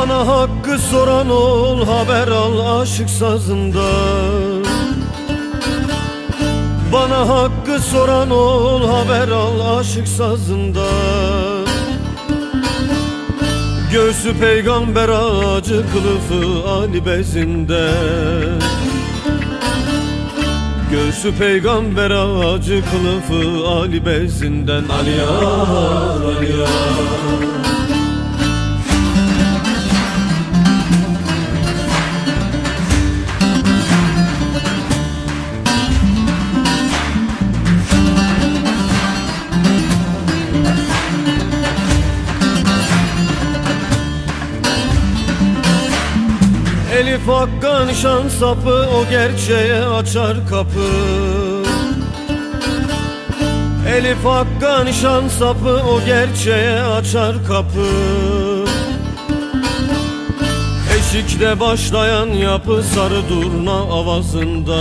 Bana hakkı soran ol haber al aşık sazından Bana hakkı soran ol haber al aşık sazından Göğsü peygamber ağacı kılıfı Ali bezinde. Göğsü peygamber ağacı kılıfı Ali bezinden. Ali yar, Ali yar Elif Hakkan şan sapı o gerçeğe açar kapı. Elif Hakkan şan sapı o gerçeğe açar kapı. Eşikte başlayan yapı sarı durna avazında.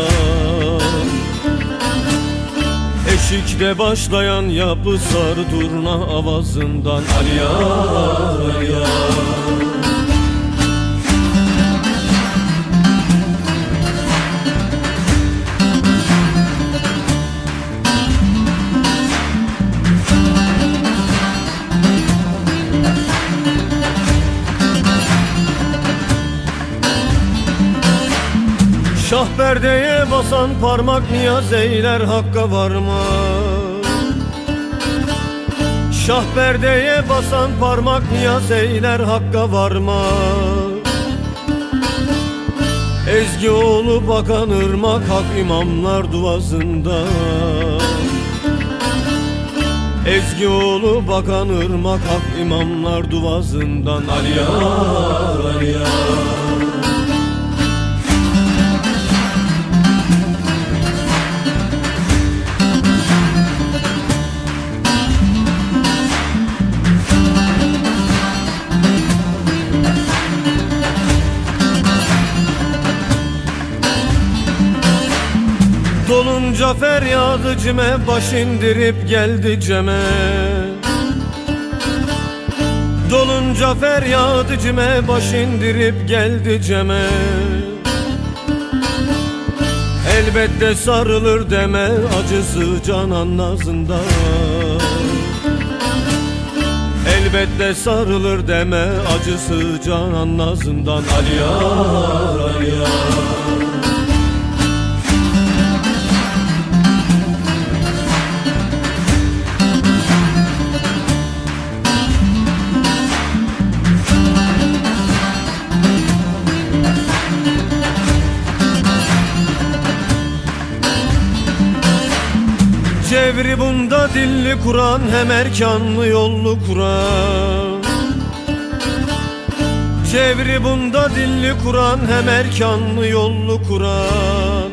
Eşikte başlayan yapı sarı durna avazından. Ali yar, Ali yar Şah perdeye basan parmak niyaz eyler hakka varma Şah perdeye basan parmak niyaz eyler hakka varma Ezgi oğlu bakan ırmak hak imamlar duasında. Ezgi oğlu bakan ırmak hak imamlar duasından. Ali yar, Ali yar Dolunca feryadı cime baş indirip geldi ceme. Dolunca feryadı cime baş indirip geldi ceme. Elbette sarılır deme acısı canan nazında Elbette sarılır deme acısı canan nazından Ali yar, Ali yar Çevri bunda dilli Kur'an hem erkanlı yollu Kur'an. Çevri bunda dilli Kur'an hem erkanlı yollu Kur'an.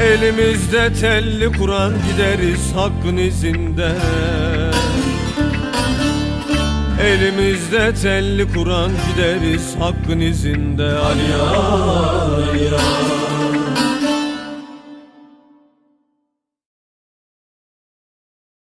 Elimizde telli Kur'an gideriz hakkın izinde. Elimizde telli Kur'an gideriz hakkın izinde. Ali ya.